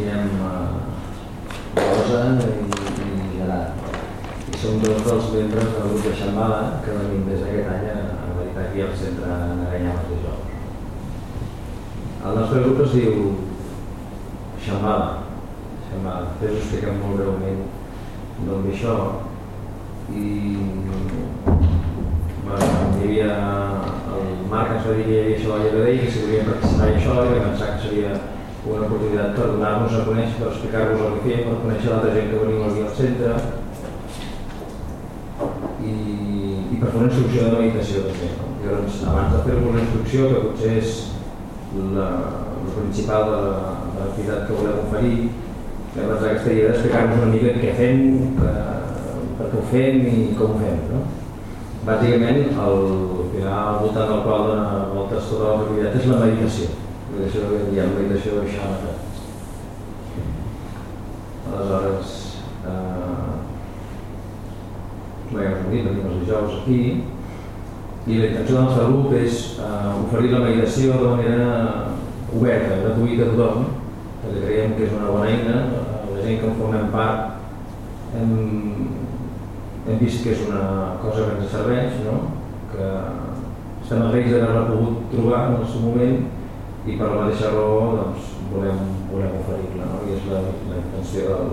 diem eh, Rosa i, i Gerard. I som dos dels membres del grup de Xambala que venim des d'aquest any a, a meditar aquí al centre Nagallames de Jocs. El nostre grup es diu Xambala. Xambala. Després us expliquem molt breument d'on ve això. I bueno, hi havia el Marc ens va dir que hi havia això a i que si volíem participar en això i pensar que seria una oportunitat per donar-nos a conèixer, per explicar-vos el que fèiem, per conèixer l'altra gent que veniu aquí al centre i, i per fer una instrucció de meditació també. No? Doncs, abans de fer-vos una instrucció, que potser és la, la principal de, l'activitat que volem oferir, que doncs aquesta idea d'explicar-vos una mica què fem, que, per què ho fem i com ho fem. No? Bàsicament, el final al voltant del qual dona voltes tota l'activitat és la meditació. Que diem meditació de xamata. Aleshores, eh, ho dit, venim els dijous aquí, i la intenció del nostre grup és eh, oferir la meditació de manera oberta, gratuïta a tothom, perquè creiem que és una bona eina, la gent que en formem part hem, hem vist que és una cosa que ens serveix, no? que estem agraïts d'haver-la pogut trobar en el seu moment i per la mateixa raó doncs, volem, volem oferir-la no? i és la, la intenció del,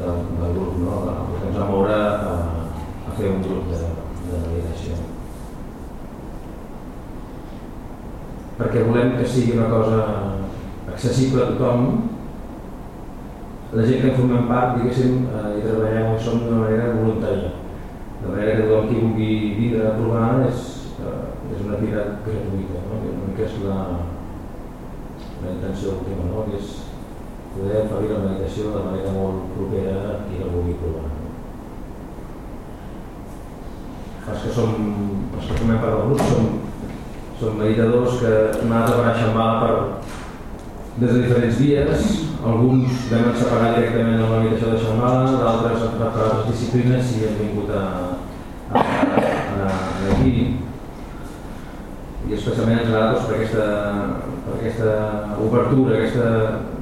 del, del grup, no? el que ens va moure a, a fer un grup de, de meditació. Perquè volem que sigui una cosa accessible a tothom, la gent que en formem part, diguéssim, eh, i treballem som d'una manera voluntària. De manera que tothom qui vulgui vindre a provar és, eh, és una activitat gratuïta? Que és la, la intenció última, no? que és poder oferir la meditació de manera molt propera qui la vulgui provar. No? Els que som, els que formem part del grup som, som meditadors que hem anat a Xambala per, des de diferents vies, alguns vam separar directament amb la meditació de Xambala, d'altres han per altres disciplines i hem vingut a, a, a aquí i especialment ens agrada doncs, per, aquesta, per aquesta obertura, aquesta,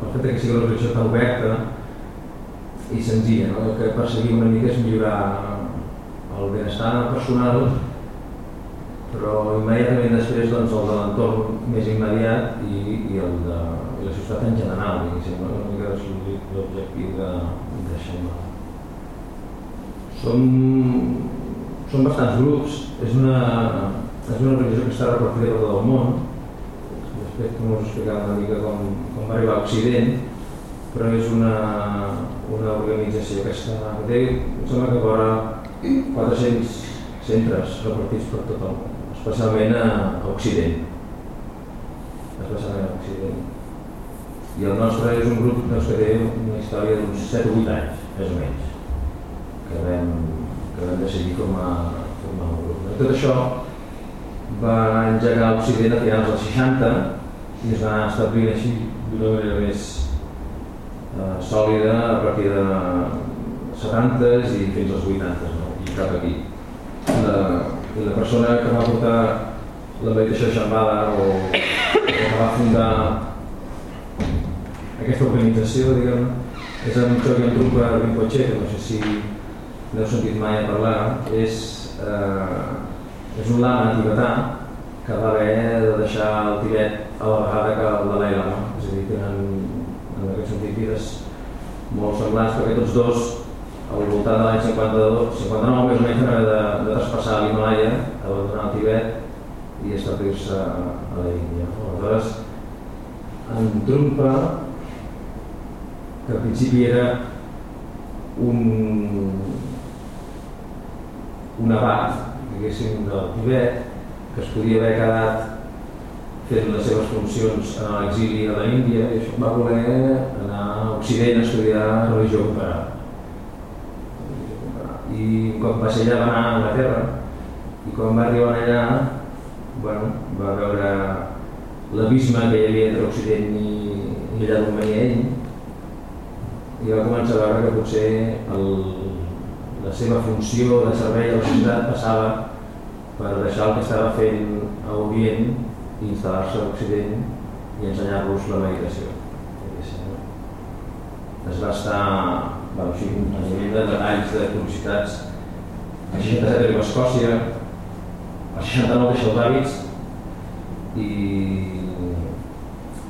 el fet que sigui una religió tan oberta i senzilla, no? El que perseguim una mica és millorar el benestar personal però immediatament després doncs, el de l'entorn més immediat i, i el de i la societat en general, diguéssim, no? una mica l'objectiu de, de Xaimà. Som, som bastants grups, és una, és una organització que està repartida tot el món, després com us explicava una mica com, com va arribar a Occident, però és una, una organització que està, que té, em sembla que vora 400 centres repartits per tot el món especialment a, a Occident. Especialment a Occident. I el nostre és un grup doncs, que té una història d'uns 7 o 8 anys, més o menys, que vam, que vam decidir formar, formar un grup. Tot això va engegar a Occident a finals dels 60 i es va establir així d'una manera més eh, sòlida a partir de 70s i fins als 80s, no? i cap aquí. La, la persona que va portar la meditació xambada o, o que va fundar aquesta organització, diguem, és en Chogyam Trungpa Rinpoche, que no sé si n'heu sentit mai a parlar, és, eh, és un lama tibetà que va haver de deixar el Tibet a la vegada que el Dalai Lama, és a dir, tenen en aquest sentit vides molt semblants perquè tots dos al voltant de l'any 52, 59 més o menys van haver de, de traspassar l'Himalaya, abandonar el Tibet i establir-se a la Índia. Aleshores, en Trumpa, que al principi era un, un abat, diguéssim, del Tibet, que es podia haver quedat fent les seves funcions a l'exili a la Índia i això va voler anar a Occident a estudiar religió comparada. I quan va ser allà va anar a Anglaterra. I quan va arribar allà bueno, va veure l'abisme que hi havia entre Occident i, i allà d'on venia ell. I va començar a veure que potser el, la seva funció de servei a la societat passava per deixar el que estava fent a Orient i instal·lar-se a Occident i ensenyar-los la meditació. es va estar, bueno, així, un nivell de detalls de curiositats, a 67 arriba a Escòcia, a 69 deixa els hàbits i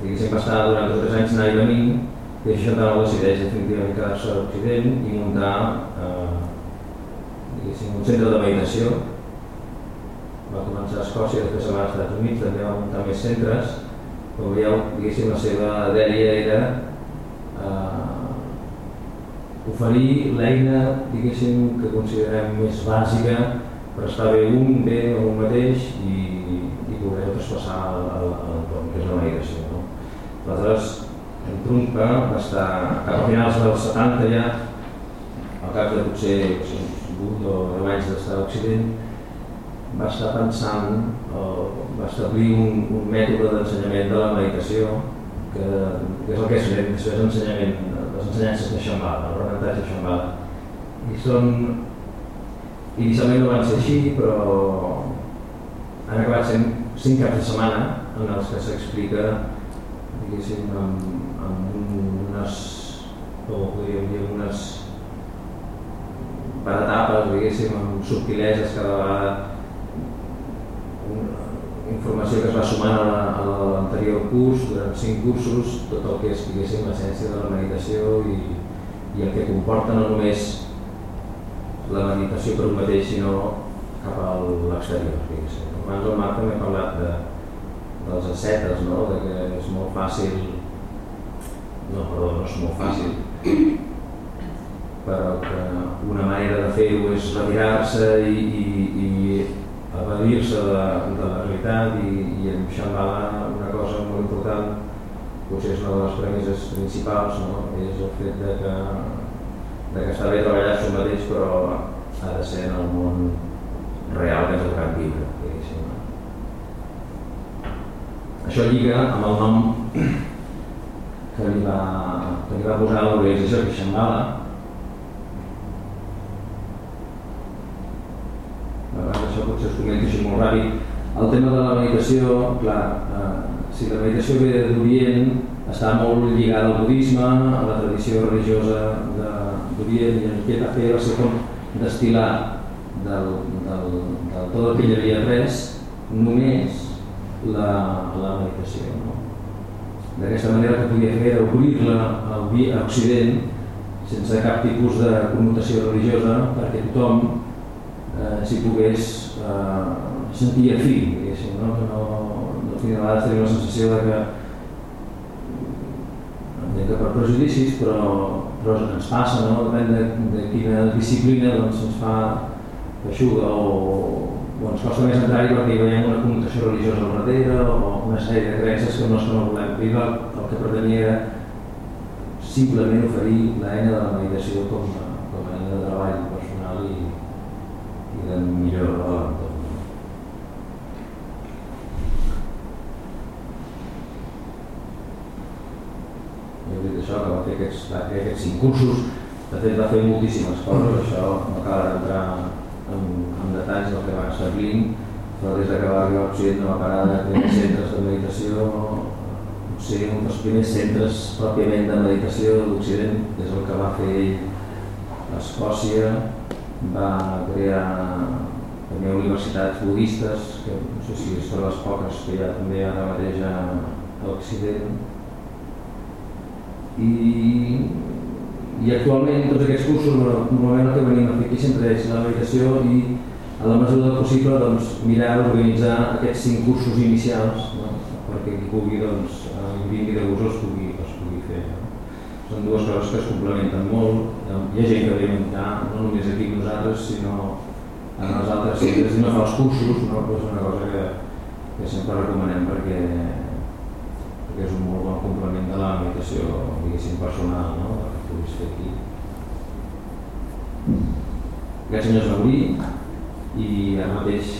diguéssim va estar durant dos o tres anys anar i venint i a 69 decideix definitivament quedar-se a l'Occident i muntar eh, un centre de meditació va començar a Escòcia, després va als Estats Units, també va muntar més centres, però veieu, diguéssim, la seva dèria era eh, oferir l'eina, diguéssim, que considerem més bàsica per estar bé un, bé amb un mateix i, i poder traspassar a l'entorn, que és la meditació. No? Aleshores, en Trumpa va estar cap a finals dels 70 ja, al cap de potser 8 o 10 anys d'estar a l'Occident, va estar pensant, o va establir un, un mètode d'ensenyament de la meditació, que, que és el que és després ensenyament, les ensenyances de Shambhala, l'aprenentatge de Shambhala. I són, inicialment no van ser així, però han acabat sent cinc caps de setmana en els que s'explica, diguéssim, amb, amb unes, ho podríem dir, unes per etapes, diguéssim, amb subtileses cada vegada informació que es va sumant a l'anterior curs, durant cinc cursos, tot el que és, diguéssim, l'essència de la meditació i, i el que comporta no només la meditació per un mateix, sinó cap a l'exterior, diguéssim. Abans el Marc també ha parlat de, dels ascetes, no? de que és molt fàcil, no, perdó, no és molt fàcil, però que una manera de fer-ho és retirar-se i, i, i evadir-se de, de la realitat i, i en Shambhala una cosa molt important potser és una de les premisses principals no? és el fet de que, de que està bé treballar sobre mateix però ha de ser en el món real que ens ha tocat viure diguéssim. això lliga amb el nom que li va, que li va posar l'organització que és Shambhala això potser us comento així molt ràpid. El tema de la meditació, clar, eh, si la meditació ve d'Orient, està molt lligada al budisme, a la tradició religiosa d'Orient, i el que va fer va ser com destil·lar del, del, del tot el que hi havia après només la, la meditació. No? D'aquesta manera que podia fer era obrir-la a Occident sense cap tipus de connotació religiosa perquè tothom eh, si pogués eh, sentir afí, diguéssim, no? que no, no a vegades tenim la sensació de que entenc que per prejudicis, però, però ens passa, no? depèn de, de quina disciplina doncs, ens fa feixuga o, o ens costa més entrar-hi perquè hi veiem una connotació religiosa al darrere o una sèrie de creences que no que no volem viure, el que pretenia era simplement oferir l'eina de la meditació com a, com a eina de treball personal i, i de millora de l'entorn. He dit això, que va fer aquests, va fer aquests cinc cursos, de fet va fer moltíssimes coses, això no cal entrar en, en detalls del que va establint, però des que va arribar a Occident no va parar de tenir centres de meditació, potser un dels primers centres pròpiament de meditació de l'Occident, és el que va fer ell a Escòcia, va crear també universitats budistes, que no sé si de les poques que hi ha també ara mateix a l'Occident, i, i actualment tots aquests cursos normalment el que venim a fer aquí sempre és la meditació i a la mesura del possible doncs, mirar d'organitzar aquests cinc cursos inicials no? perquè qui pugui doncs, vingui de gust els pugui, els pugui fer. No? Són dues coses que es complementen molt. Hi ha gent que ve a menjar, no només aquí nosaltres, sinó en els altres centres i no fa els cursos, no? Però és una cosa que, que sempre recomanem perquè que és un molt bon complement de la meditació, diguéssim, personal, no? que puguis fer aquí. Aquest senyor va morir i ara mateix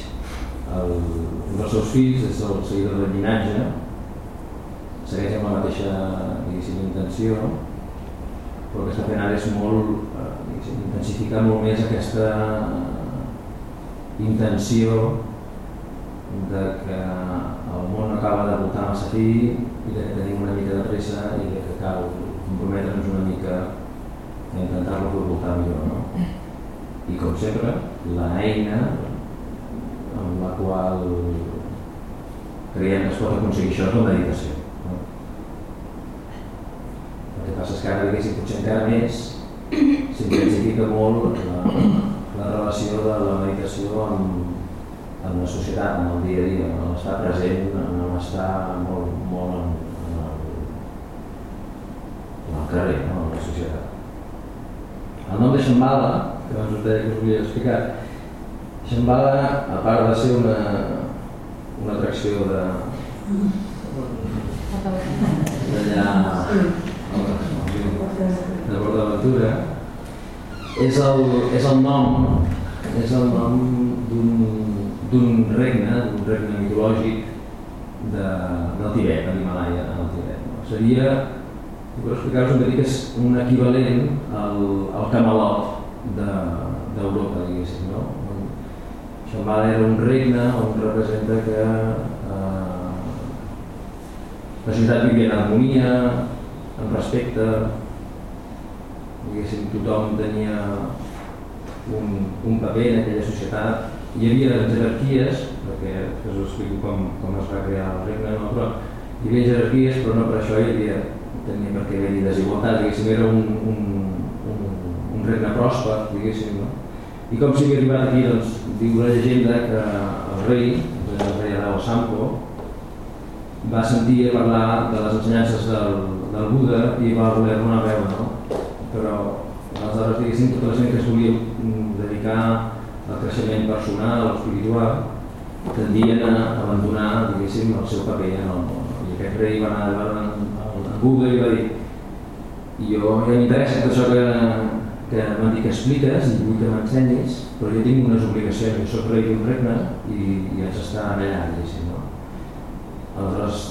el, un dels seus fills és el seguidor del llinatge, segueix amb la mateixa intenció, però el que està fent ara és molt, eh, intensificar molt més aquesta intenció de que el món acaba de voltar massa fi pressa i que cal comprometre'ns una mica a intentar-lo voltar millor. No? I com sempre, l'eina amb la qual creiem que es pot aconseguir això és la meditació. No? El que passa és que ara, diguéssim, potser encara més s'intensifica molt la, la relació de la meditació amb, amb la societat, amb el dia a dia, en l'estar present, en l'estar molt, molt en, el carrer, no? en la societat. El nom de Shambhala, que abans us deia que us volia explicar, Shambhala, a part de ser una, una atracció de d'allà de Port d'Aventura, és el, és el nom és el nom d'un regne, d'un regne mitològic de, del Tibet, de l'Himalaya, en el Tibet. No? Seria, per explicar-vos una mica, és un equivalent al, al Camelot d'Europa, de, diguéssim. No? Shambhala era un regne on representa que eh, la ciutat vivia en harmonia, en respecte, diguéssim, tothom tenia un, un paper en aquella societat. Hi havia jerarquies, perquè us explico com, com es va crear el regne, no? però hi havia jerarquies, però no per això hi havia, tenia per què haver-hi desigualtat, diguéssim, era un, un, un, un regne pròsper, diguéssim, no? I com s'hi havia arribat aquí, doncs, diu la llegenda que el rei, el rei Adao Sampo, va sentir parlar de les ensenyances del, del Buda i va voler donar veu, no? Però aleshores, diguéssim, tota la gent que es volia dedicar al creixement personal espiritual tendien a abandonar, diguéssim, el seu paper en el món. I aquest rei va anar a Buda i va dir i jo ja m'interessa tot això que, que m'han dit que expliques i vull que m'ensenyis, però jo tinc unes obligacions, jo soc rei d'un regne i, i haig d'estar allà, diguéssim, no? Aleshores,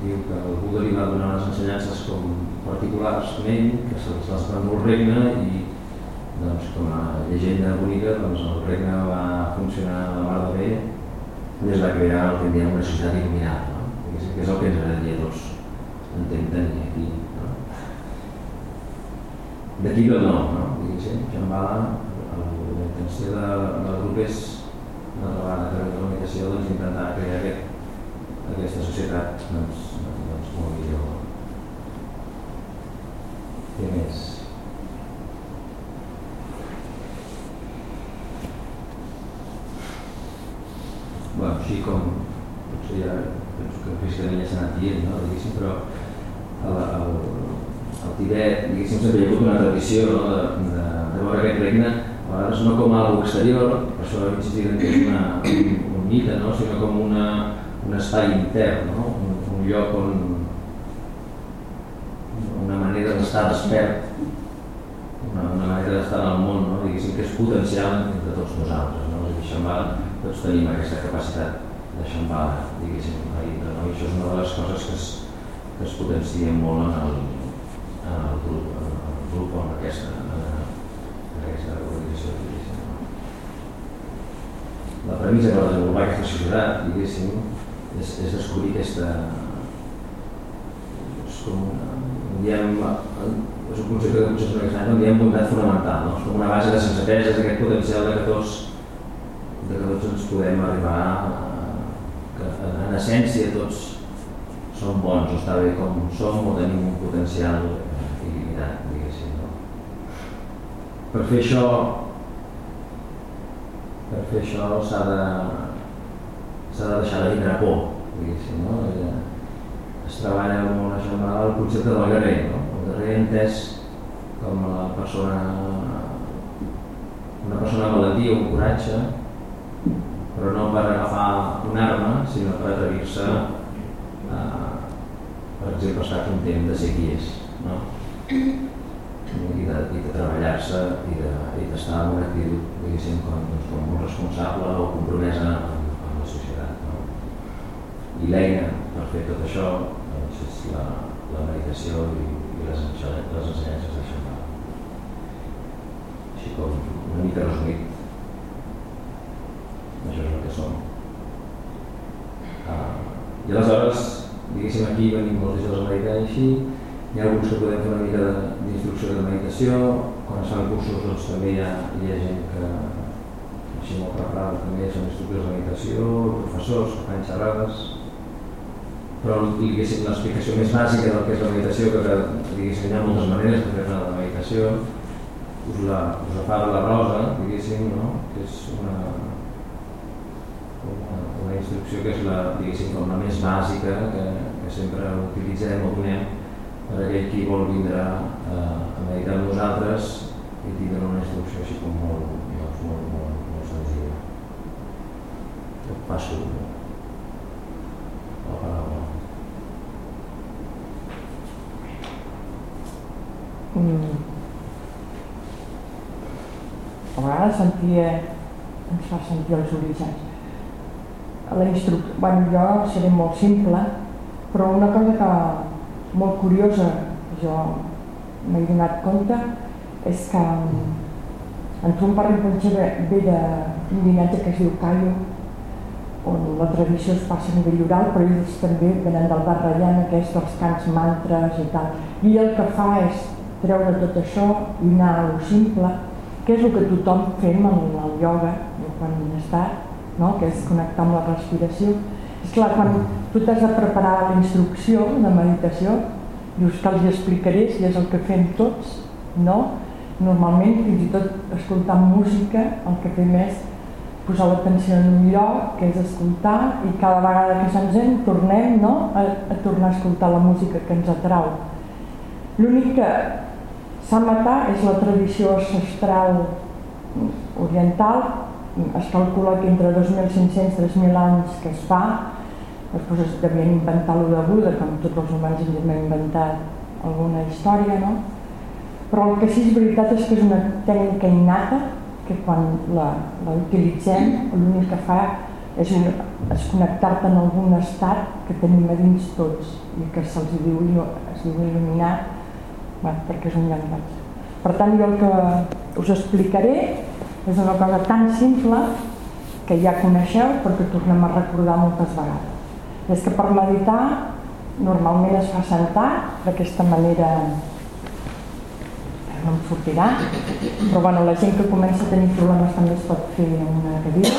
diu que el Buda li va donar unes ensenyances com particulars amb ell, que se les va el regne i doncs, com a llegenda bonica doncs, el regne va funcionar de mar de bé i es va crear el que en diem una societat il·luminada, no? que és el que ens agradaria tots entendre aquí. No? D'aquí ve el nom, no? diguéssim, Shambhala, la intenció de, del grup és una vegada de la comunicació doncs, intentar crear aquest, aquesta societat doncs, doncs, molt millor. Què més? bueno, així com potser ja penso que Cristian ja s'ha anat dient, no? diguéssim, però el, el, el Tibet, diguéssim, sempre hi ha hagut una tradició no? de, de, de veure aquest regne, a vegades no com algo exterior, per això he insistit que és una, un, un mite, no? sinó com una, un espai intern, no? un, un lloc on una manera d'estar despert, una, una manera d'estar en el món, no? diguéssim, que és potencial entre tots nosaltres. No? I va tots tenim aquesta capacitat de xambada, diguéssim, a no? I això és una de les coses que es, que es potencia molt en el, en el grup, en el grup en aquesta, en aquesta organització, diguéssim. La premissa per desenvolupar aquesta societat, diguéssim, és, és descobrir aquesta... És com una, diem, és un concepte que potser és estrany, diem bondat fonamental, no? és com una base de sensatesa, és aquest potencial de que tots de que tots ens podem arribar a, que en essència tots som bons està bé com som o tenim un potencial il·limitat, diguéssim. No? Per fer això per fer això s'ha de s'ha de deixar de vindre por, diguéssim, no? Es treballa molt això amb el concepte del guerrer, no? El guerrer entès com la persona una persona amb valentia, un coratge, però no per agafar una arma, sinó per atrevir-se a, per exemple, estar content de ser qui és, no? I de, i de treballar-se i d'estar de, en una actitud, diguéssim, com, doncs, com molt responsable o compromesa amb, amb la societat. No? I l'eina per fer tot això doncs, és la, la meditació i, i les, les ensenyances de Shambhala. Així com una mica resumit això és el que som. Uh, I aleshores, diguéssim, aquí venim molts de joves americans així, Hi ha alguns que podem fer una mica d'instrucció de meditació, quan es fan cursos doncs, també hi ha, hi ha gent que així molt preparada també són instructors de meditació, professors que fan xerrades, però diguéssim l'explicació més bàsica del que és la meditació, que, que diguéssim hi ha moltes maneres de fer una meditació, us la, us la fa la Rosa, diguéssim, no? que és una, una, instrucció que és la, com la més bàsica que, que sempre utilitzem o donem per aquell qui vol vindre a, a meditar amb nosaltres i tindre una instrucció així com molt, doncs, molt, molt, molt senzilla. Et passo la paraula. Mm. A vegades sentia, ens fa sentir els orígens. La instrucció, bueno, jo seré molt simple, però una cosa que molt curiosa, jo m'he donat compte, és que en Trum Rinpoche ve, d'un llinatge que es diu Caio, on la tradició es passa a nivell oral, però ells també venen del Barrellan, aquests dels cants mantres i tal. I el que fa és treure tot això i anar a lo simple, que és el que tothom fem en el ioga, quan està, no? que és connectar amb la respiració. És clar, quan tu t'has de preparar la instrucció de meditació, dius que els explicaré si és el que fem tots, no? Normalment, fins i tot escoltant música, el que fem és posar l'atenció en un lloc, que és escoltar, i cada vegada que se'ns en tornem no? a, a tornar a escoltar la música que ens atrau. L'únic que s'ha matat és la tradició ancestral oriental, es calcula que entre 2.500 i 3.000 anys que es fa, després es devien inventar lo de Buda, com tots els humans hem inventat alguna història, no? Però el que sí és veritat és que és una tècnica innata que quan la, la utilitzem l'únic que fa és, és connectar-te en algun estat que tenim a dins tots i que se'ls diu, es diu il·luminar bueno, perquè és un llenguatge. Per tant, jo el que us explicaré és una cosa tan simple que ja coneixeu perquè tornem a recordar moltes vegades. És que per meditar normalment es fa sentar d'aquesta manera no em sortirà. Però bueno, la gent que comença a tenir problemes també es pot fer una cadira.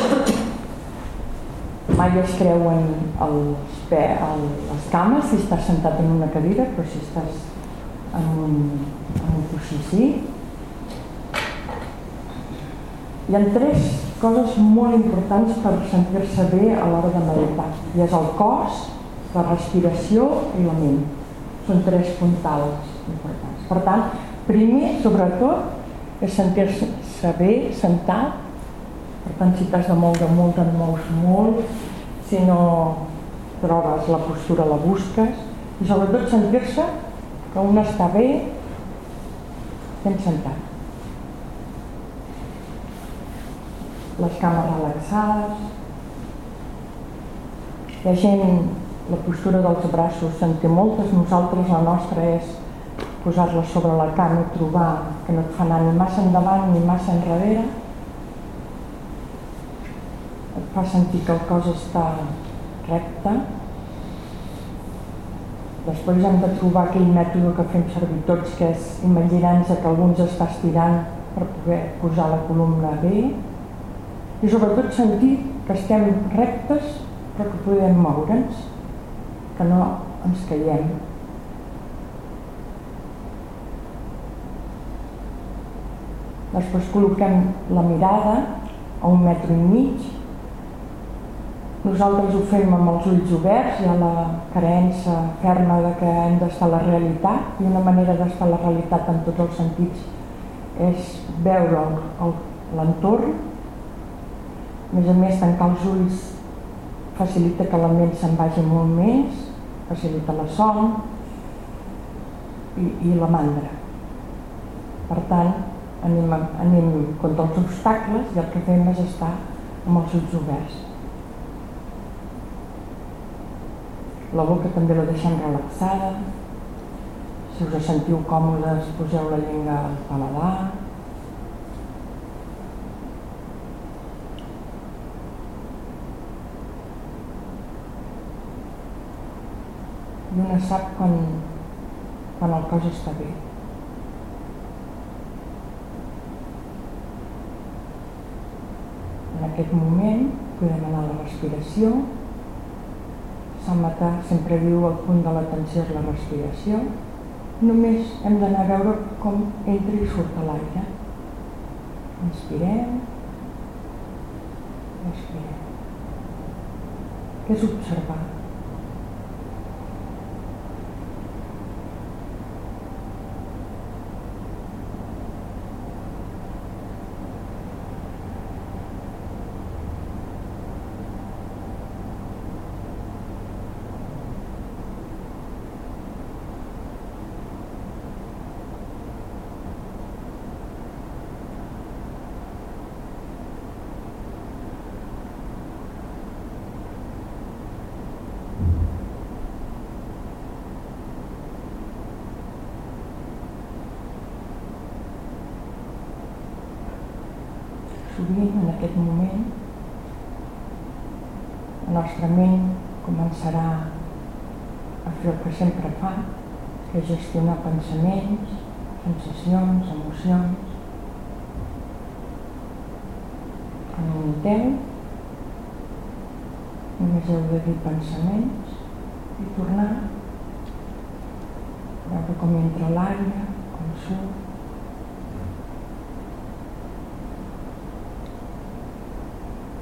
Mai es creuen els, el, les cames si estàs sentat en una cadira però si estàs en un, en un coixí sí hi ha tres coses molt importants per sentir-se bé a l'hora de meditar. I és el cos, la respiració i la ment. Són tres puntals importants. Per tant, primer, sobretot, és sentir-se bé, sentat. Per tant, si t'has de moure molt, et mous molt. Si no trobes la postura, la busques. I sobretot sentir-se que un està bé ben sentat. Les cames relaxades. Ha gent, la postura dels braços se'n té moltes, nosaltres la nostra és posar-la sobre la cama i trobar que no et fa anar ni massa endavant ni massa enrere. Et fa sentir que el cos està recte. Després hem de trobar aquell mètode que fem servir tots, que és imaginar-nos que algú ens està estirant per poder posar la columna bé i sobretot sentir que estem rectes però que podem moure'ns, que no ens caiem. Després col·loquem la mirada a un metre i mig. Nosaltres ho fem amb els ulls oberts, hi ha la creença ferma de que hem d'estar a la realitat i una manera d'estar a la realitat en tots els sentits és veure l'entorn a més a més, tancar els ulls facilita que la ment se'n vagi molt més, facilita la son i, i la mandra. Per tant, anem, anem contra els obstacles i el que fem és estar amb els ulls oberts. La boca també la deixem relaxada. Si us sentiu còmodes, poseu la llengua al paladar. I una sap quan quan el cos està bé. En aquest moment podem anar a la respiració. Samatà sempre diu el punt de l'atenció és la respiració. Només hem d'anar a veure com entra i surt l'aire. Inspirem, respirem. Què és observar? Sovint en aquest moment la nostra ment començarà a fer el que sempre fa, que és gestionar pensaments, sensacions, emocions. Quan ho noteu, només heu de dir pensaments i tornar a veure com entra l'aire, com surt.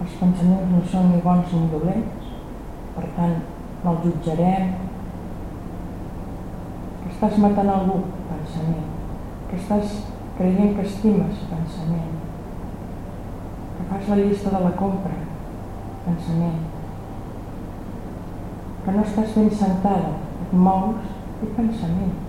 Els pensaments no són ni bons ni dolents, per tant, no els jutjarem. Que estàs matant algú, pensament. Que estàs creient que estimes, pensament. Que fas la llista de la compra, pensament. Que no estàs ben sentada, et mous i pensament.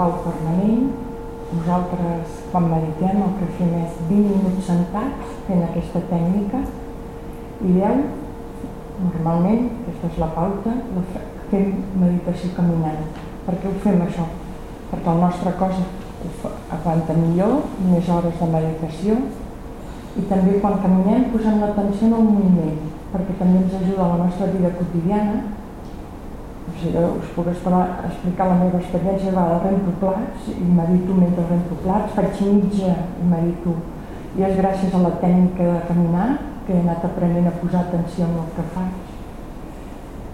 Pau permanent. Nosaltres, quan meditem, el que fem és 20 minuts sentats fent aquesta tècnica i 10, normalment, aquesta és la pauta, la fem meditació caminant. Per què ho fem això? perquè el nostre cos aguanta millor, més hores de meditació i també quan caminem posem l'atenció en el moviment perquè també ens ajuda a la nostra vida quotidiana o sigui, us puc explicar la meva experiència va de rento plats i medito mentre rento plats faig mitja i medito. I és gràcies a la tècnica de caminar que he anat aprenent a posar atenció en el que faig.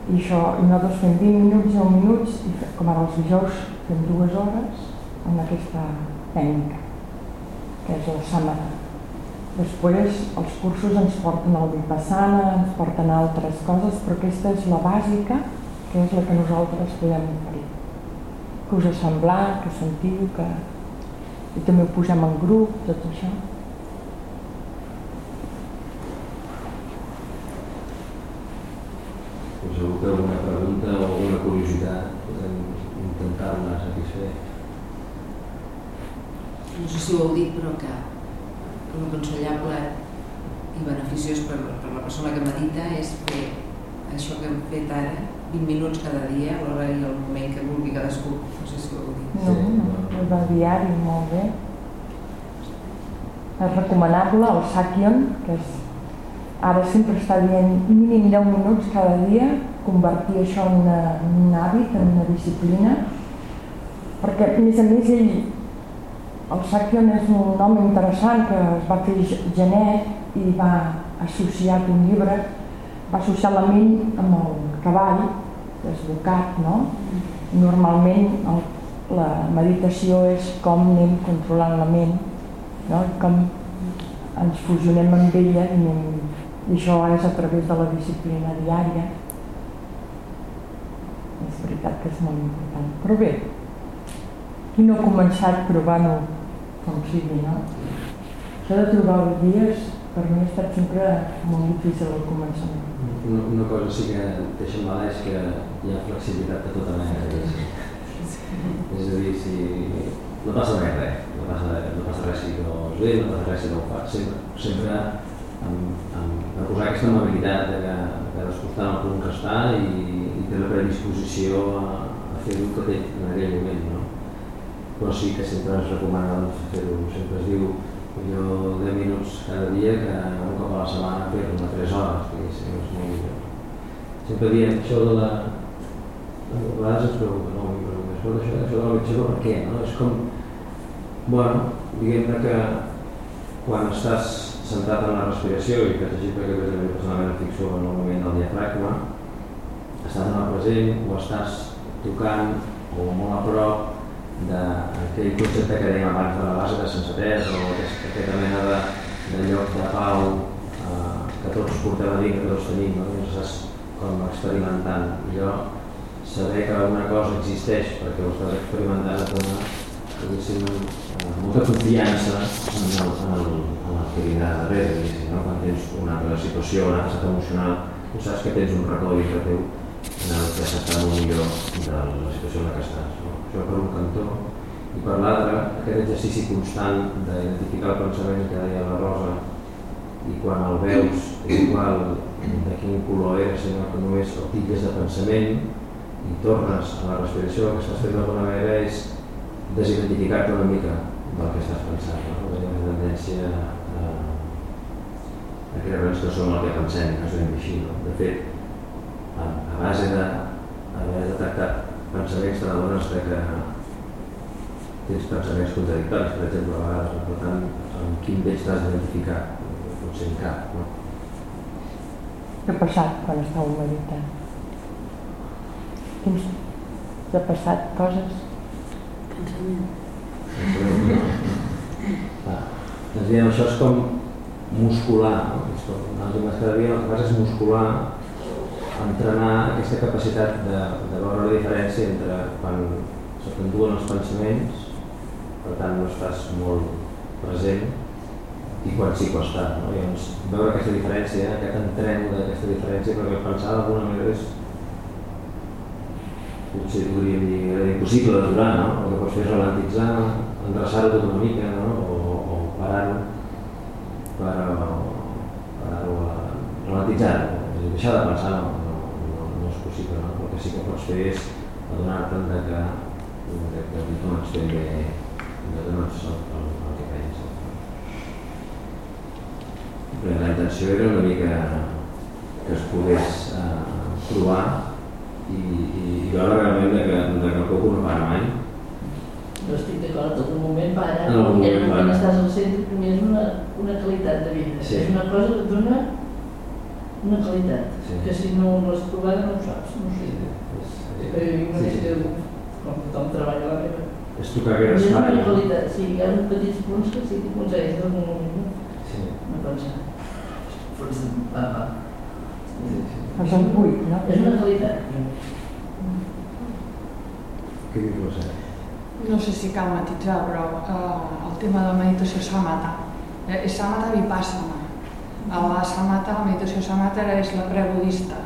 I això, i nosaltres fem 20 minuts, 10 minuts i com ara els dijous fem dues hores amb aquesta tècnica que és la samadha després els cursos ens porten al Vipassana, ens porten a altres coses, però aquesta és la bàsica, que és la que nosaltres podem oferir. Que us ha semblat, que sentiu, que... I també ho posem en grup, tot això. Us que alguna pregunta o alguna curiositat podem intentar-la satisfer. No sé si ho heu dit, però que el aconsellable i beneficiós per, per la persona que medita és fer això que hem fet ara, 20 minuts cada dia, a l'hora i el moment que vulgui cadascú. No sé si ho heu dit. No, no, és del diari, molt bé. És recomanable el Sakyon, que és ara sempre està dient mínim 10 minuts cada dia, convertir això en, una, en un hàbit, en una disciplina, perquè a més a més ell, el Sakyon és un home interessant que es va fer genet i va associar un llibre, va associar la ment amb el cavall, desbocat, no? Normalment el, la meditació és com anem controlant la ment, no? com ens fusionem amb ella i anem i això és a través de la disciplina diària és veritat que és molt important però bé qui no ha començat provant-ho com sigui no? s'ha de trobar els dies per mi ha estat sempre molt difícil el començament una, una cosa sí que deixa mal és que hi ha flexibilitat de tota mena és a dir, si no passa res, res. No passa, no passa res si no es ve, no passa res si no ho fa. Sempre, sempre amb, amb, per posar aquesta amabilitat de que cadascú està en el punt que està i, i té la predisposició a, a fer el que té en aquell moment. No? Però sí que sempre es recomana doncs, fer-ho, sempre es diu jo 10 minuts cada dia que un cop a la setmana fer-ho a 3 hores, que és, és molt millor. Sempre diem això de la... A vegades ens pregunten, no, però això, això, això de la meditació per què? No? És com, bueno, diguem-ne que quan estàs centrat en la respiració i que així perquè jo personalment em fixo en el moment del diafragma, estàs en el present o estàs tocant o molt a prop d'aquell concepte que dèiem abans de la base de sensatesa o aquesta mena de, de lloc de pau eh, que tots portem a dir, que tots tenim, no? I estàs com experimentant. Jo saber que una cosa existeix perquè ho estàs experimentant et dona eh, molta confiança en el, en el, que vindrà darrere, no? quan tens una altra situació, una altra emocional, tu saps que tens un racó dintre teu en el que s'està millor de la situació en la que estàs. No? Això per un cantó. I per l'altre, aquest exercici constant d'identificar el pensament que deia la Rosa i quan el veus és igual de quin color és, sinó que només el titlles de pensament i tornes a la respiració, el que estàs fent d'alguna manera és desidentificar-te una mica del que estàs pensant. No? Tenim una tendència a creure'ns que som el que pensem, que som així. No? De fet, a, a base de detectat pensaments t'adones que tens pensaments contradictoris, per exemple, a vegades, per tant, amb quin d'ells t'has d'identificar? Potser en cap, no? Què ha passat quan estàveu meditant? Quins... T'ha passat coses? Ah, ens diem, això és com muscular, no? el gimnàs cada dia el que fas és muscular, entrenar aquesta capacitat de, de veure la diferència entre quan se t'enduen els pensaments, per tant no estàs molt present, i quan sí que ho. No? Llavors, veure aquesta diferència, aquest entreno d'aquesta diferència, perquè pensar d'alguna manera és potser podríem dir era impossible d'aturar, no? El que pots fer és ralentitzar, endreçar-ho tot una mica, no? o, o parar-ho per, per relativitzar-ho, deixar de pensar no, no, no, no és possible, no? el que sí que pots fer és adonar-te'n que crec que avui coneix ben bé de doncs, el, el, el que pensa. Però la intenció era una mica que es pogués eh, trobar i, i, i veure realment de que, de que el coco no para mai. No estic d'acord, en un moment para, En algun perquè moment quan estàs al centre primer és una, una qualitat de vida. Sí. És una cosa que et dona una qualitat, Sí. que si no l'has provada no ho saps, no ho sé. És, és, Que jo no sí, sí. que com tothom treballa a la meva. és tocar I aquella és una qualitat, sí, hi ha uns petits punts que sí que aconsegueix en algun moment, no? Sí, No pensar. Fons de papa. sí, sí. És el buit, no? És una qualitat. Què dius, Roser? No sé si cal matitzar, però eh, el tema de la meditació samata eh, és samata vipassana. A la samata, la meditació samata és la pre-budista.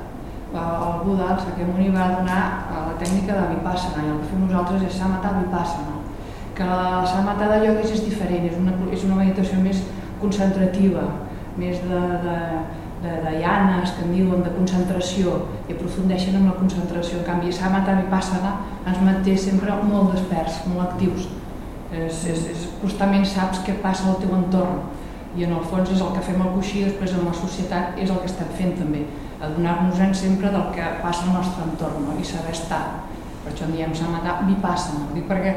Eh, El Buda, el Sakyamuni, va donar eh, la tècnica de vipassana i el que fem nosaltres és samata vipassana. Que la samata de yogis és diferent, és una, és una meditació més concentrativa, més de, de, de, de llanes, que en diuen, de concentració, i aprofundeixen en la concentració. En canvi, Samatha Vipassana ens manté sempre molt desperts, molt actius. És, és, és, constantment saps què passa al teu entorn i en el fons és el que fem al coixí després amb la societat és el que estem fent també adonar-nos-en sempre del que passa al nostre entorn no? i saber estar per això en diem Samatha Vipassana dic perquè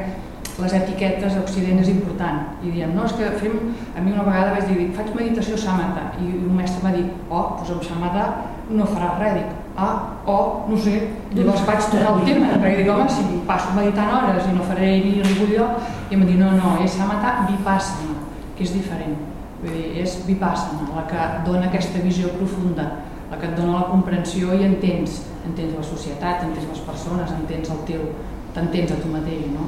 les etiquetes a Occident és important. I diem, no, és que fem a mi una vegada vaig dir, faig meditació Samatha i un mestre va dir, oh, doncs amb Samatha no faràs res, dic, ah, oh, no sé llavors vaig tornar al tema, perquè dic, home, si passo meditant hores i no faré ni ningú lloc i em va dir, no, no, és Samatha Vipassana que és diferent. Vull dir, és Vipassana, la que dona aquesta visió profunda, la que et dona la comprensió i entens, entens la societat, entens les persones, entens el teu, t'entens a tu mateix, no?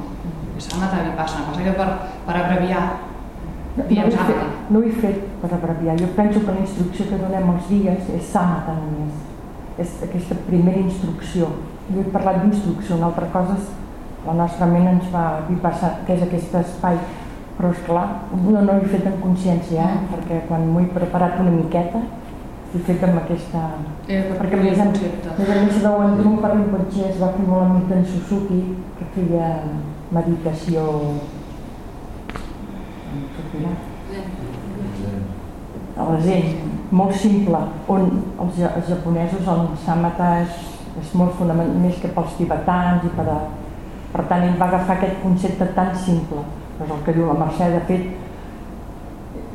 És Samatha Vipassana, passa que per, per abreviar No, no, he fet, no he fet per abreviar. Jo penso que la instrucció que donem els dies és Samatha només. És aquesta primera instrucció. Jo he parlat d'instrucció, una altra cosa és la nostra ment ens va passar que és aquest espai. Però és clar, no, no ho he fet en consciència, eh? perquè quan m'ho he preparat una miqueta, he fet amb aquesta... Eh, per Perquè a més, a més, a més del Wendrum per Rinpoche es va fer molt amic d'en Suzuki, que feia meditació... Zen, molt simple, on els, els japonesos, el samatha és, és molt fonamental, més que pels tibetans i per, a, per tant ell va agafar aquest concepte tan simple, és el que diu la Mercè, de fet,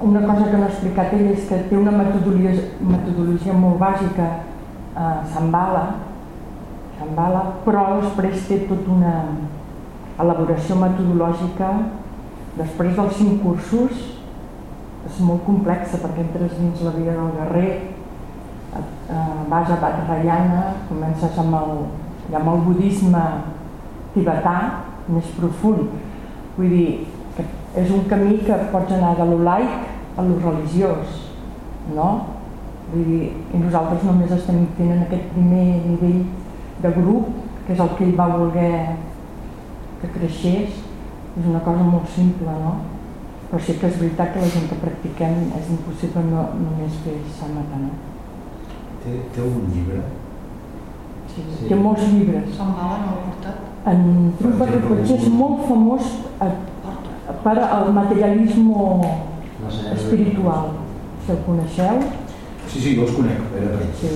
una cosa que no ha explicat ell és que té una metodologia, metodologia molt bàsica a Zambala, Zambala, però després té tota una elaboració metodològica després dels cinc cursos és molt complexa perquè entres dins la vida del guerrer, et- eh, vas a Vajrayana, comences amb el, ja amb el budisme tibetà més profund. Vull dir, és un camí que pots anar de lo laic a lo religiós, no? Vull dir, i nosaltres només estem en aquest primer nivell de grup, que és el que ell va voler que creixés, és una cosa molt simple, no? Però sí que és veritat que la gent que practiquem és impossible no, només fer samatha, no? Té, té un llibre Sí, Sí. Té molts llibres. No l'ha portat? En Trumpa Rinpoche és molt famós eh, Porta. per al materialisme espiritual. Si el coneixeu? Sí, sí, jo els conec, era. Sí.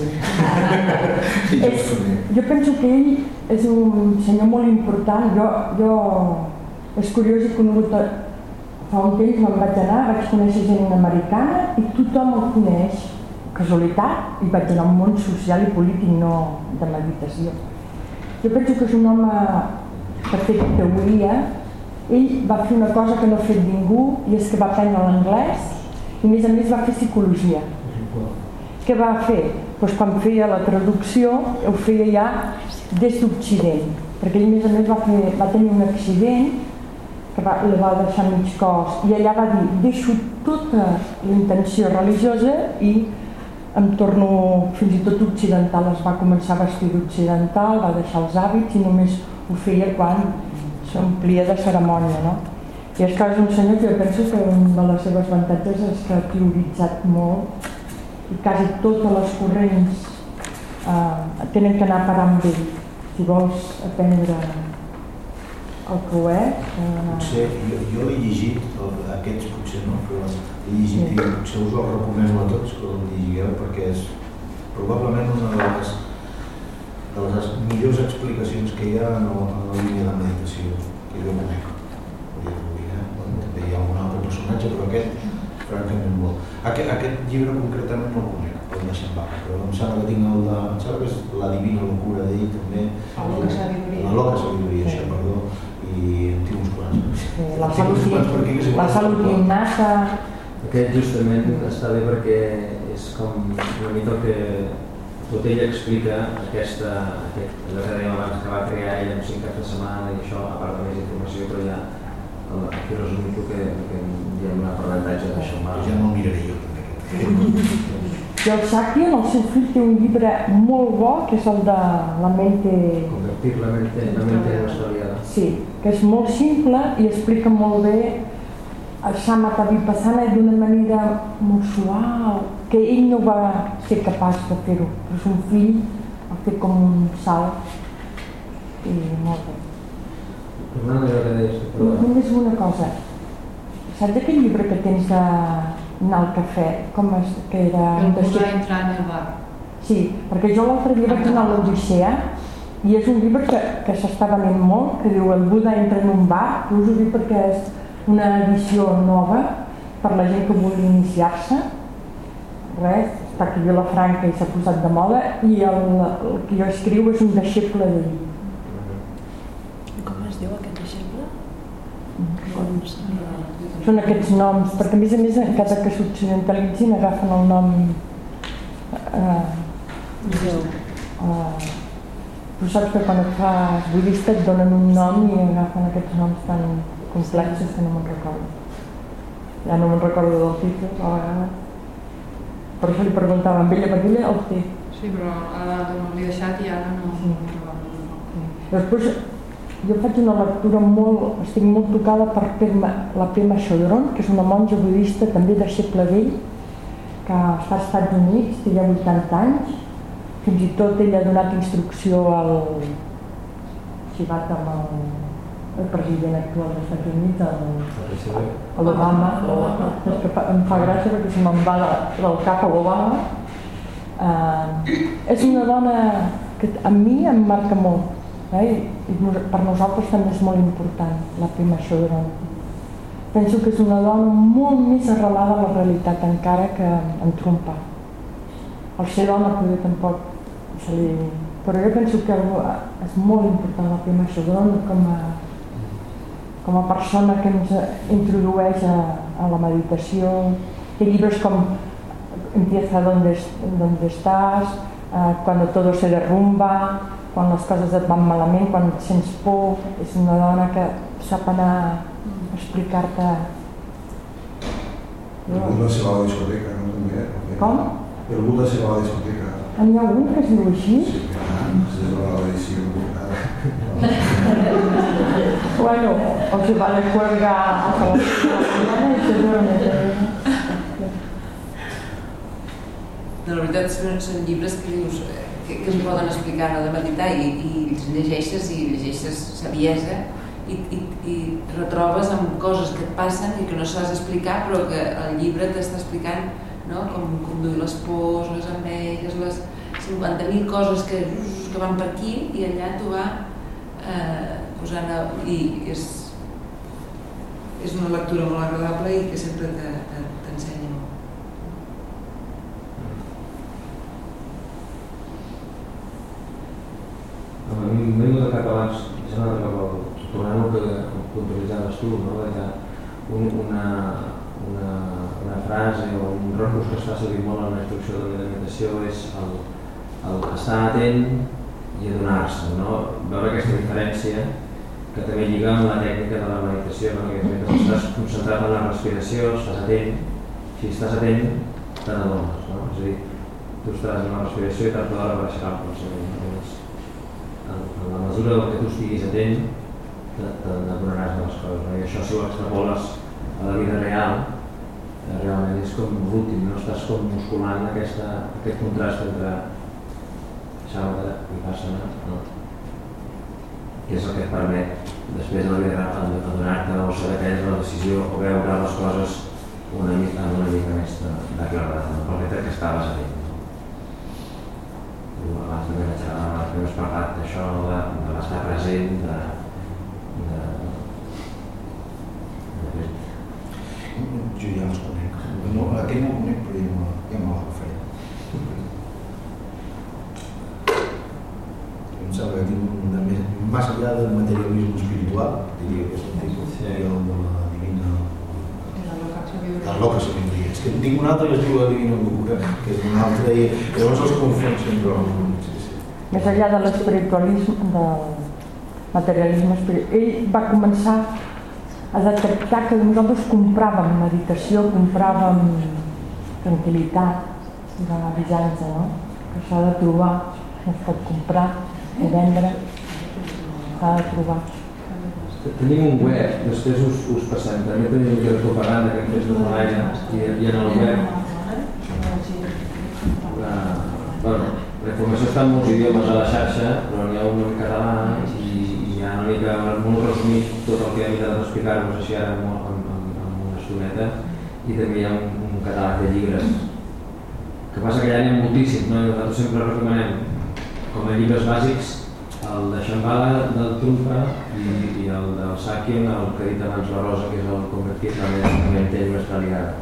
Sí, jo els És, conec. jo penso que ell és un senyor molt important. Jo, jo és curiós, he conegut a- fa un temps me'n vaig anar, vaig conèixer gent americana i tothom el coneix. Casualitat, i vaig anar a un món social i polític, no de meditació. Jo penso que és un home que ha fet teoria. Ell va fer una cosa que no ha fet ningú i és que va aprendre l'anglès i a més a més va fer psicologia. Què va fer? Doncs quan feia la traducció ho feia ja des d'Occident, perquè ell més a més va, fer, va tenir un accident que va, li va deixar mig cos i allà va dir, deixo tota la intenció religiosa i em torno fins i tot occidental, es va començar a vestir d'occidental, va deixar els hàbits i només ho feia quan s'omplia de cerimònia, no? I és que és un senyor que jo penso que un de les seves avantatges és que ha prioritzat molt i quasi totes les corrents eh, tenen que anar a parar amb ell si vols aprendre el que ho és. Eh, Potser, jo, jo he llegit, el, aquests potser no, però he llegit i potser us el recomano a tots que el llegueu perquè és probablement una de les, de les millors explicacions que hi ha en, el, en la línia de meditació que jo conec. Eh? També hi ha un altre personatge, però aquest, francament, molt. Aquest, aquest llibre concretament no el conec, el de Shambhala, però em sembla que tinc el de... Em sembla que és La divina locura d'ell també. La loca sabidoria. La loca sabidoria, Sí. això, perdó. I en tinc uns quants. la salut, la igual. salut innata, Aquest justament està bé perquè és com una mica el que tot ell explica aquesta, aquest, allò que dèiem abans que va crear ell en 5 caps de setmana i això, a part de més informació, però ja el, aquí resumit el que, el que en diem un aprenentatge de Shambhala. Ja no el miraré jo, també. I el Sakya, el seu fill, té un llibre molt bo, que és el de la mente... Convertir la mente, la mente en estalviada. Sí, que és molt simple i explica molt bé el Samatha Vipassana d'una manera molt suau, que ell no va ser capaç de fer-ho, però son fill ha fet com un salt i molt bé. Tornant a allò que deies. Només una cosa, saps aquell llibre que tens de anar al cafè, com es, que era... El a entrar en el bar. Sí, perquè jo l'altre dia vaig anar a l'Odissea i és un llibre que, que s'està venent molt, que diu El Buda entra en un bar, us ho dic perquè és una edició nova per la gent que vulgui iniciar-se. Res, està aquí a Vilafranca i s'ha posat de moda i el, el que jo escriu és un deixeble d'ell. Com es diu aquest exemple? Són aquests noms, perquè a més a més cada que s'occidentalitzin agafen el nom eh, eh, tu saps que quan et fas budista et donen un nom i agafen aquests noms tan complexos que no me'n recordo. Ja no me'n recordo del títol, a vegades. Per això li preguntava a ella, perquè ella el té. Sí, però ara l'he deixat i ara no, Sí. no. Després, jo faig una lectura molt, estic molt tocada per Pema, la Pema Chodron, que és una monja budista també de Xeple Vell, que està als Estats Units, té ja 80 anys, fins i tot ella ha donat instrucció al xivat amb el, el president actual dels Estats Units, el, a l'Obama, és que fa, em fa gràcia perquè se me'n va de, del cap a l'Obama. Uh, és una dona que a mi em marca molt, eh? I, per nosaltres també és molt important, la prima Chodron. Penso que és una dona molt més arrelada a la realitat encara que en Trumpa. El ser dona poder tampoc se li... Però jo penso que algú- és molt important la prima Chodron com a, com a persona que ens introdueix a, a la meditació. Té llibres com Empieza donde, donde estás, eh, cuando todo se derrumba, quan les coses et van malament, quan et sents por. És una dona que sap anar a explicar-te... El Buda se va a la discoteca, ¿no? También, ¿o qué? Com? El Buda se va a la discoteca. N'hi ha algun que es diu així? Sí, se va a la discoteca. Bueno, o se va de hasta 6 de la mañana y se duerme. De la veritat són llibres que dius eh, que, que es poden explicar no, de meditar i, i els llegeixes i llegeixes saviesa i, i, i retrobes amb coses que et passen i que no saps explicar però que el llibre t'està explicant no? com conduir les pors, les enveges, les 50.000 coses que, que van per aquí i allà t'ho va eh, posant a, i és, és una lectura molt agradable i que sempre te- te- t'ensenya molt. M'he de cap abans, ja no recordo, tornant al que puntualitzaves tu, no? de que un, una, una, una frase o un recurs que es fa servir molt en la instrucció de la meditació és el, el estar atent i adonar-se, no? veure aquesta diferència que també lliga amb la tècnica de la meditació, no? que mentre estàs concentrat en la respiració, estàs atent, si estàs atent, te n'adones, no? és a dir, tu estàs en la respiració i t'has de rebaixar el pensament. Llavors, en, en la mesura que tu estiguis atent, te- te n'adonaràs de les coses. No? I això si ho extrapoles a la vida real, eh, realment és com l'últim, no? estàs com musculant aquesta, aquest contrast entre samatha i vipassana. No? que és el que et permet després de la vida real adonar-te o saber prendre la decisió o veure les coses una mica, una mica més de, de claredat, no? fet que estaves a No? Abans també has parlat d'això, de, de l'estar present, de, de, de, de, Jo ja els conec. No, aquell no el conec, però ja, me- ja me l'agafaré. Em sembla que tinc un de més, més enllà del materialisme espiritual, diria que és tipus, Sí. el de la divina La loca sabiduria. La que en tinc un altre que es diu la divina locura, que és un altre, i llavors els confons sempre. Sí, sí. Més enllà de l'espiritualisme, del materialisme espiritual, ell va començar a detectar que nosaltres compràvem meditació, compràvem tranquil·litat, i va avisar-nos, no? Que s'ha de trobar, no es pot comprar o vendre, s'ha de trobar. Tenim un web, després us, us passem, també tenim un director propaganda que hem fet tot l'aire i, i en el web. La, bueno, la informació està en molts idiomes a la xarxa, però n'hi ha un en català i, i hi ha una mica molt resumit tot el que hem intentat explicar-vos així ara en, en, en, en una estoneta. I també hi ha un, un catàleg de llibres. Que passa que ja n'hi ha moltíssim, no? Nosaltres sempre recomanem com a llibres bàsics el de Shambhala del Trumpa i, i el del Sakyan, el que ha dit abans la Rosa, que és el convertit en una estraliada,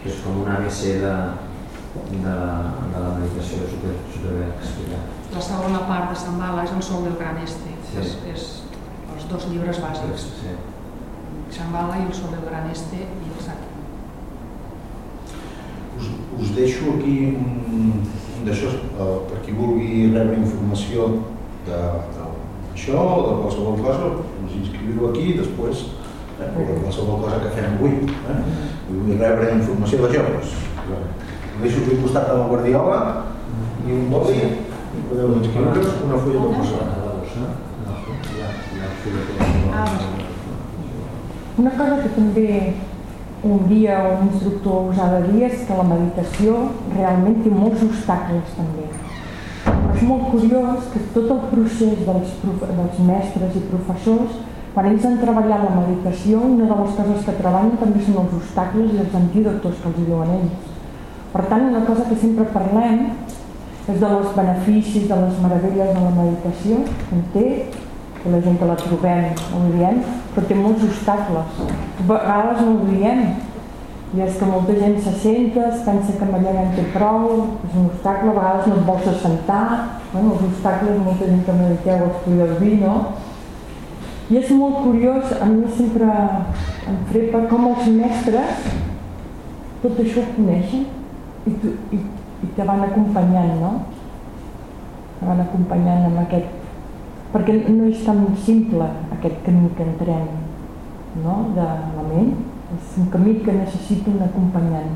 que és com un ABC de, de, la, de la meditació super, super ben explicat. La segona part de Sambala és el Sol del Gran Este. Sí. És, és els dos llibres bàsics. Sí. Shambhala i el Sol del Gran Este i el Sakya. Us, us deixo aquí un, un d'això, eh, per qui vulgui rebre informació de, de això o de qualsevol cosa, us inscriviu aquí i després eh, o de qualsevol cosa que fem avui. Eh? Vull rebre informació d'això, doncs, ho deixo aquí al costat de la Guardiola i un boli i podeu inscriure's una fulla de persona. Una cosa que també un o un instructor us ha de dir és que la meditació realment té molts obstacles també. Molt curiós que tot el procés dels, dels mestres i professors, quan ells han treballat la meditació, una de les coses que treballen també són els obstacles i els antídotos que els diuen ells. Per tant, una cosa que sempre parlem és dels beneficis, de les meravelles de la meditació, que té, que la gent que la trobem ho diem, però té molts obstacles. A vegades no ho diem, i és que molta gent se senta, es pensa que amb allà ja en té prou, és un obstacle, a vegades no et vols assentar, bueno, els obstacles, molta gent que mediteu els podeu dir, no? I és molt curiós, a mi sempre em frepa com els mestres tot això ho coneixen i, tu, i, i te van acompanyant, no? Te van acompanyant amb aquest... Perquè no és tan simple aquest camí que entrem, no?, de la ment. És un camí que necessita un acompanyant.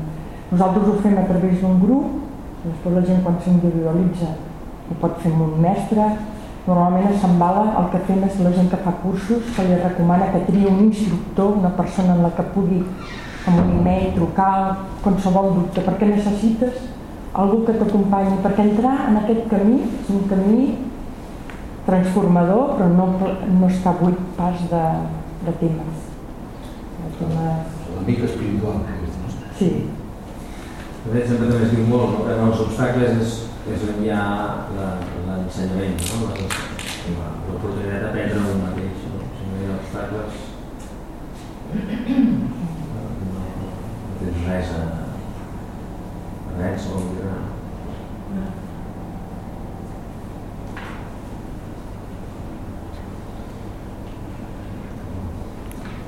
Nosaltres ho fem a través d'un grup, després la gent quan s'individualitza ho pot fer amb un mestre. Normalment a Sant Bala el que fem és la gent que fa cursos, se li recomana que triï un instructor, una persona en la que pugui amb un e-mail, trucar, qualsevol dubte, perquè necessites algú que t'acompanyi, perquè entrar en aquest camí és un camí transformador, però no, no està buit pas de, de temes. De temes... L'amic espiritual no? Sí, De fet, sempre també es diu molt no? que els obstacles és, és on hi ha l'ensenyament, no? L'oportunitat d'aprendre un mateix. No? Si no hi ha obstacles, no, no, no tens res a, a vèncer o a millorar.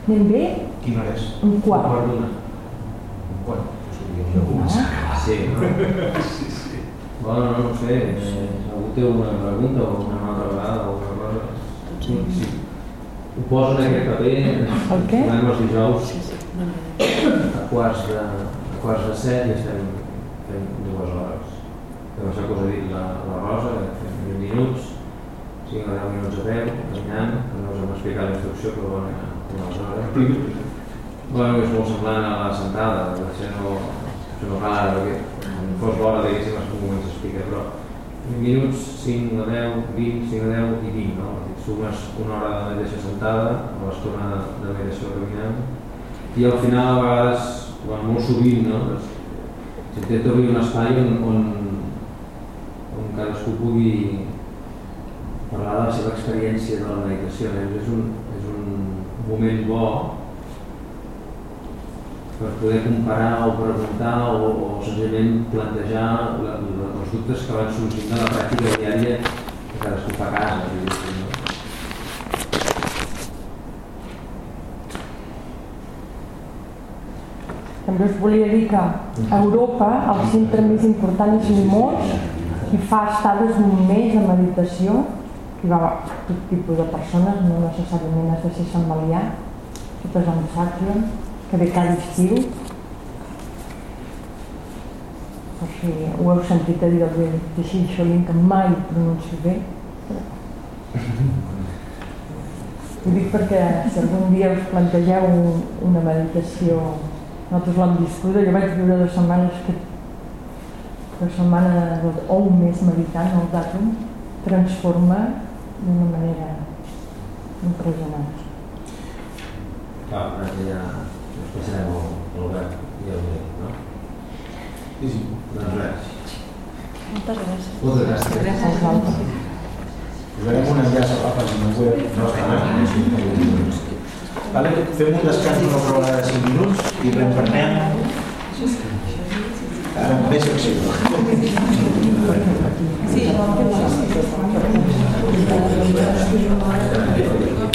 anem bé? Quina hora és? Un quart. Un quart d'una. Un quart. Sí, no? sí, sí. Bueno, no, no sé, eh, algú té una pregunta o una altra vegada o una cosa? Sí, sí. Ho poso en aquest paper, El què? Demà els dijous Sí, sí, a quarts de, a quarts de set i estem fent dues hores. Que no sé què us ha dit la, la Rosa, que fem 20 minuts, 5 o 10 minuts a peu, caminant, que no us hem explicat la instrucció, però bona, una aleshores. Bueno, és molt semblant a la sentada, potser no, potser no cal ara, perquè quan fos l'hora diguéssim es comença a explicar, però 20 minuts, 5 a 10, 20, 5 a 10 i 20, no? Sumes una hora de meditació sentada, o l'estona de meditació caminant, i al final a vegades, bueno, molt sovint, no? Doncs, S'intenta obrir un espai on, on, on cadascú pugui parlar de la seva experiència de la meditació. Eh? És, un, és un moment bo per poder comparar o preguntar o, o senzillament plantejar la, els dubtes que van sorgint de la pràctica diària que cadascú fa a casa. No? També us volia dir que a Europa el centre més important és Limós i fa estades d'un mes de meditació i va tot tipus de persones, no necessàriament has de ser Sant totes en Sàcria, que ve cada estiu. Per si ho heu sentit a dir el de Xinxolín, que mai pronuncio bé. Ho dic perquè si algun dia us plantegeu una meditació nosaltres l'hem viscuda, jo vaig viure dues setmanes que dues setmanes o un mes meditant el datum transforma d'una manera impressionant. Clar, ara que ja passarem el Albert i el Nil, no? Sí, sí. Doncs res. Moltes gràcies. Moltes gràcies. Els altres. Posarem un enllaç a la pàgina web nostra. Vale? Fem un descans una prova de 5 minuts i reemprenem ara amb més acció. Sí,